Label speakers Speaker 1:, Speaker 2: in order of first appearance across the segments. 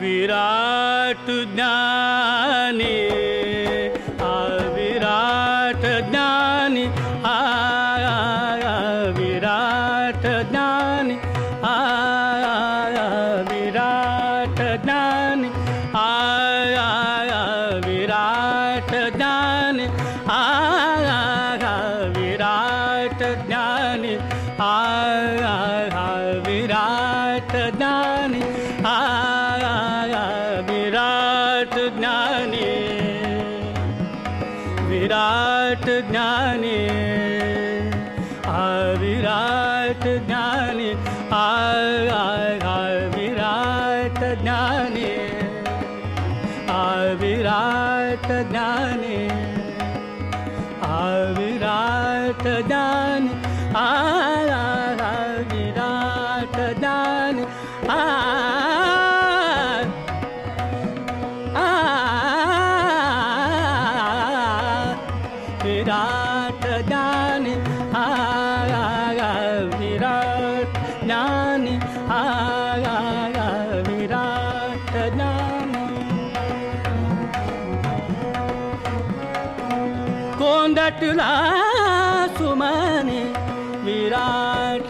Speaker 1: विराट ज्ञानी आ विराट ज्ञानी आ विराट ज्ञानी आ विराट ज्ञानी आ विराट ज्ञानी आ विराट ज्ञानी आ ज्ञाने विराट ज्ञाने अविराट ज्ञाने आगा विराट ज्ञानी आ विराट ज्ञाने आविराट ज्ञानी आ ज्ञानी आ विराट ज्ञानी सुमने विराट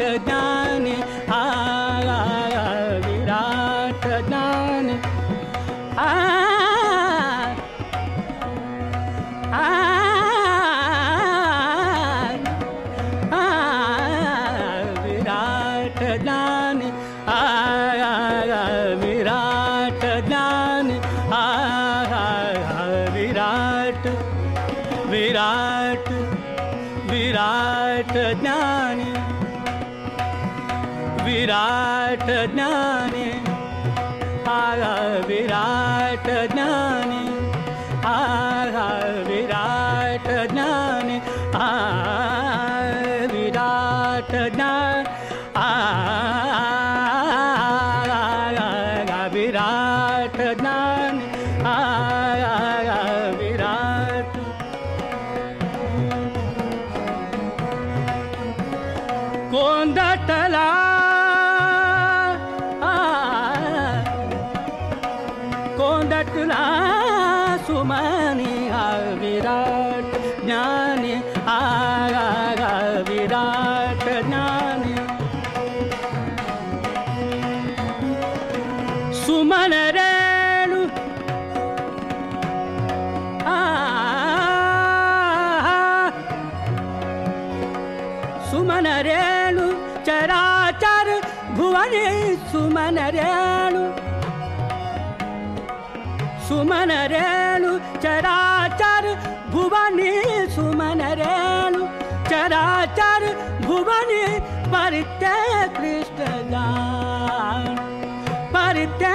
Speaker 1: ज्ञानी आ आ विराट आ विराट विराट विराट ज्ञानी। विराट ज्ञानी। आ विराट ज्ञानी। आ विराट ज्ञानी। आ विराट ज्ञान सुमनी आ विराट ज्ञानी आ विराट ज्ञानी सुमन रेणु आ सुमन रेणु चराचर भुवने सुमन रेणु సుమనరేలు చరాచర భువని సుమనరేలు చరాచర భువని పరిత్య కృష్ణ పరిత్య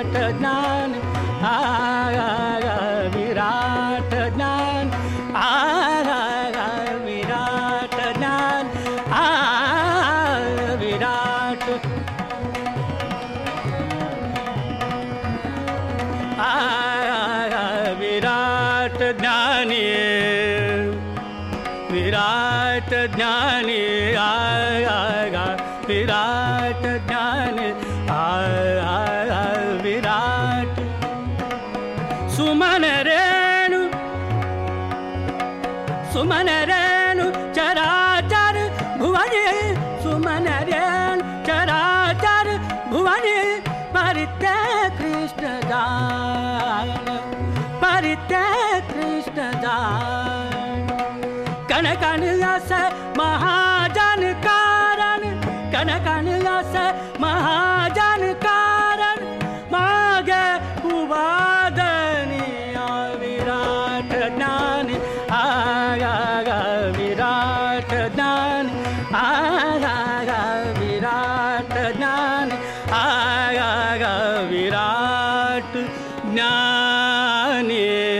Speaker 1: विराट ज्ञान आ विराट ज्ञान आ विराट ज्ञान आ विराट आ विराट ज्ञानी विराट ज्ञानी आ विराट ज्ञानी सुमन रेणु चराचर भुवने सुमन रेणु चराचर भुवने परित्य कृष्ण जान परित्य विराट ज्ञान। दान आगागा विराट नानट नान